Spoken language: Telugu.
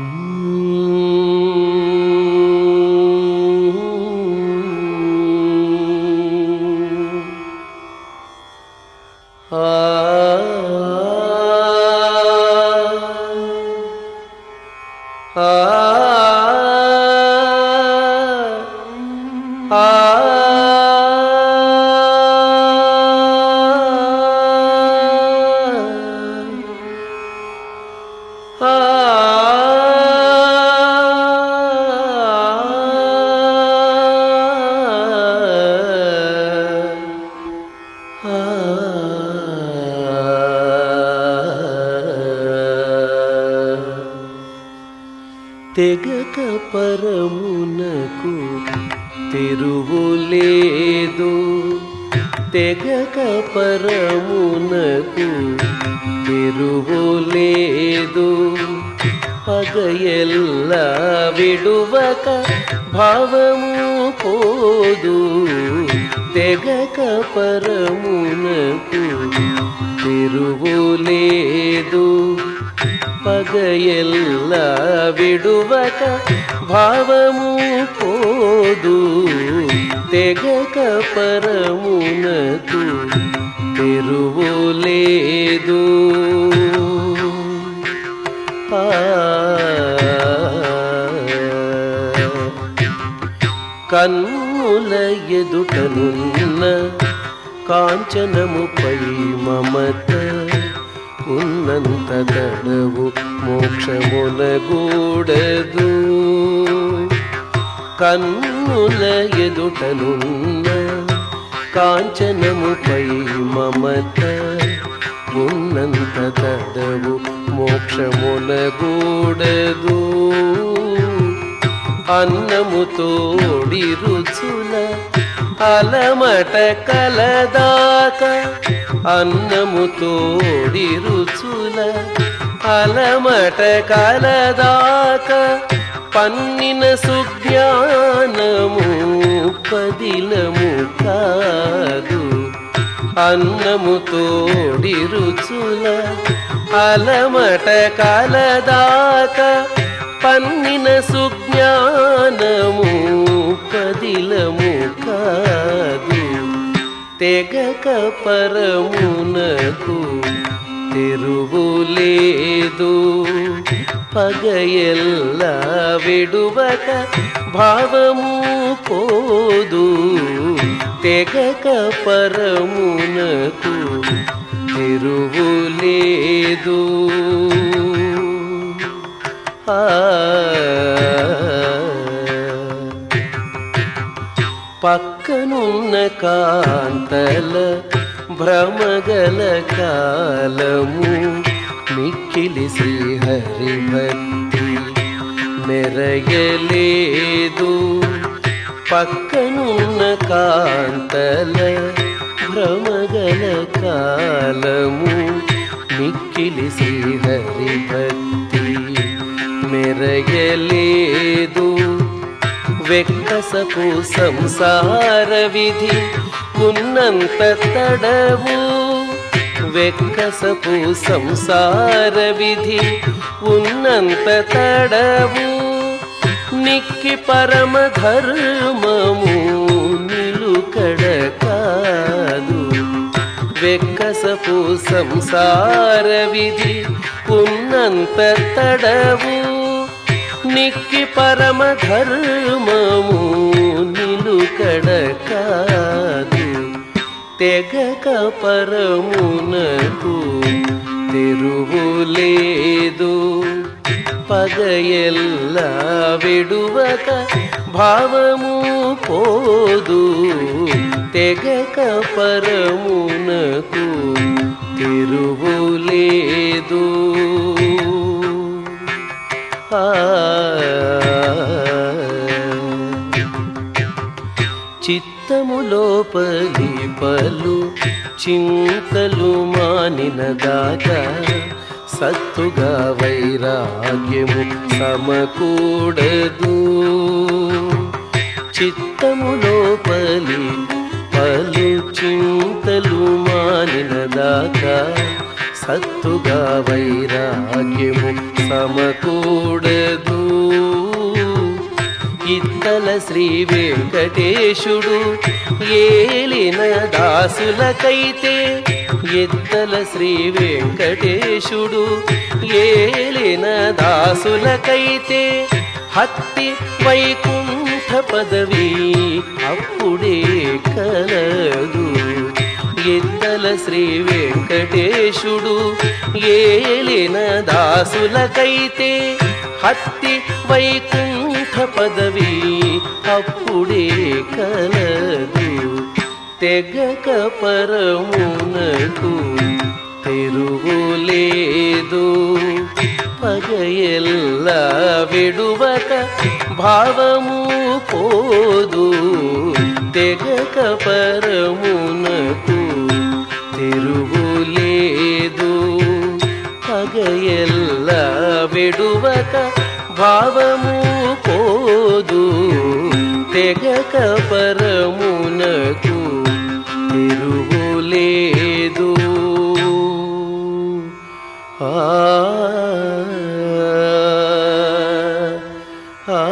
Ah, ah, ah, ah. తెగక పరమునకు తెరువులేదు తెగక పరమునకు తెరువులేదు పగయెల్ల విడువక భావము పోదు. తెగక పరమునకు తెరువులేదు పగయెల్ల విడువక భావము పోదు తెగక పరమునకు తెరువులేదు ఆ. కన్నుల ఎదుటనున్న కాంచనముపై మమత ఉన్నంత తడవు మోక్షమునగూడదు. కన్నుల ఎదుటనున్న కాంచనముపై మమత ఉన్నంత తడవు మోక్షమునగూడదు. అన్నము తోడి రుచుల అలమట కలదాక అన్నము తోడి రుచుల అలమట కలదాక పన్నిన సుజ్ఞానము పదిలము కాదు. అన్నము తోడి రుచుల అలమట కలదాక పన్నిన సుజ్ఞానము పదిలము కాదు తెగక పరమునకు తెరువులేదు పగయల్ల విడువక భావము పోదు. తెగక పరమునకు తెరువులేదు ఆ కనున్న కాంతల భ్రమగల కాలము మిక్కిలి శ్రీహరి భక్తి మెరయలేదు పక్కనున్న కాంతల భ్రమగల కాలము మిక్కిలి శ్రీహరి భక్తి మెరయలేదు వెక్కసపు సంసార విధి ఉన్నంత తడవు. వెక్కసపు సంసార విధి ఉన్నంత తడవు. నిక్కి పరమ ధర్మము నిలుకడ కాదు వెక్కసపు సంసార విధి ఉన్నంత తడవు. నిక్కి పరమ ధర్మము నిలుకడ కాదు తెగక పరమునకు తెరువు లేదు. పగయెల్ల విడువక భావము పోదు. తెగక పరమునకు తెరువు లేదు. ఆ చిత్తములోపలి చింతలు మానిన దాకా సత్తుగా వైరాగ్యము సమకూడదు. చిత్తములోపలి పలు చింతలు మానిన దాకా సత్తుగా వైరాగ్యము సమకూడదు. ఇత్తల శ్రీ వెంకటేశుడు. ఏలిన దాసులకైతే ఇత్తల శ్రీ వెంకటేశుడు. ఏలిన దాసులకైతే హత్తి వైకుంఠ పదవి అప్పుడే కలదు. ఎద్దల శ్రీ వెంకటేశుడు ఏలిన దాసులకైతే హత్తి వైకుంఠ పదవి అప్పుడే కలదు తెగక పరమునకు తెరువులేదు పగయెల్ల విడువక భావము పోదు తెగక పరమునకు తిరుగులేదు పగయల్ల విడువక భావము పోదు తెగక పరమునకు తిరుగులేదు ఆ ఆ